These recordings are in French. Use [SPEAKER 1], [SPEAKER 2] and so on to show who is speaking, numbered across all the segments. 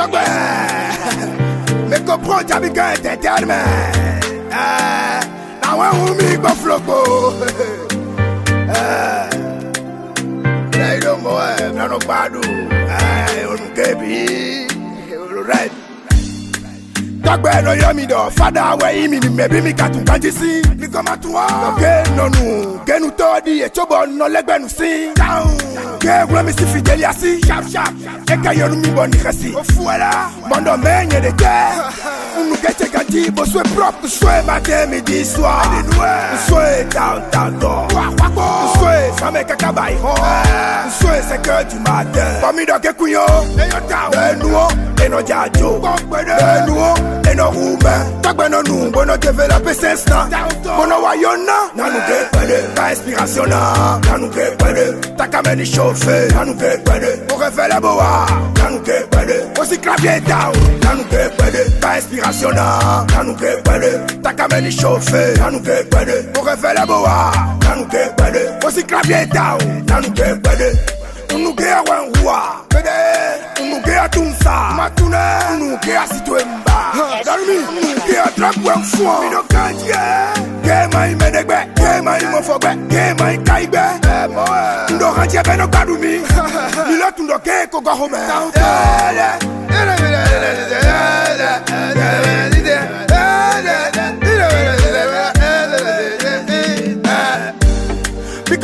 [SPEAKER 1] tọgbẹ. Mi ko pro jabi gan tẹtẹ mẹ. Ẹ àwọn ehun mi gbọ flogbo. Ẹ lẹ́yìn ló mọ ẹ nánú gbádùn. Ẹ olùkẹbi kagbɛ no yɔ mi dɔ fada awɛ yi mi mɛbi mi ka tun kanji si. likɔma tun wa. lɔkè nɔnu kẹnu tɔ di etsobɔ nɔlɛgbɛnu si. jaun kẹ wulami si fi asi. sharpsharp e ka yɔnu mi bɔ nixɛsi. o la. ɛla. mɔndɔ mɛ nye de tɛ. unu kɛtɛ kanji bo soe prɔp. soe ma tɛ mi di suwa. ɛdini wɛ. soe down down dɔ. wa wa kɔ. soe samɛ kɛ bayi hɔ. soe cinq heures du matin. kọ́mi dọ̀ kẹ́kun yó. bẹ́ẹ̀nu o enɔdza dzo. bẹ́ẹ̀nu o enɔrumɛ. tɔgbɛnɔ nu bɔnɔ tɛfɛ la pɛsɛs na. bɔnɔ wa yɔ na. nanu ke na. nanu ke ni chauffe. nanu ke fɛlɛ bɔ wa. nanu ke pɛlɛ o si clavier ta o. nanu ke pɛlɛ ka inspiration na. nanu ke pɛlɛ takamɛ ni chauffe. nanu ke pɛlɛ o kɛ fɛlɛ bɔ wa. nanu ke pɛlɛ o si nanuke gbede nunuke awɛnhua.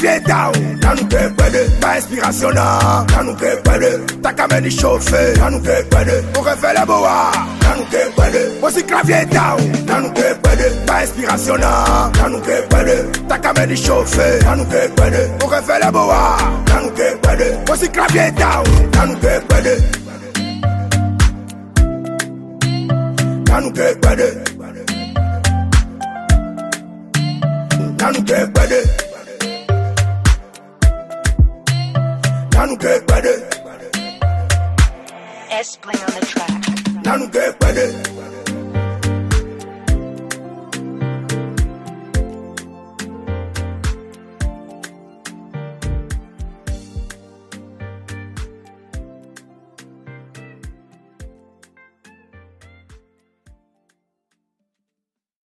[SPEAKER 1] pwede O si clavier ta Nanu ke pwede Ba inspiration na Nanu ke pwede Takame di chauffe Nanu ke pwede O ke fele boa Nanu ke pwede O si clavier ta Nanu ke pwede Ba inspiration na Nanu ke pwede Takame di chauffe Nanu ke pwede O ke fele boa Nanu ke pwede O si clavier ta Nanu ke pwede Nanu ke pwede Nanu ke pwede Now get ready.
[SPEAKER 2] S play on the track.
[SPEAKER 1] Now get ready.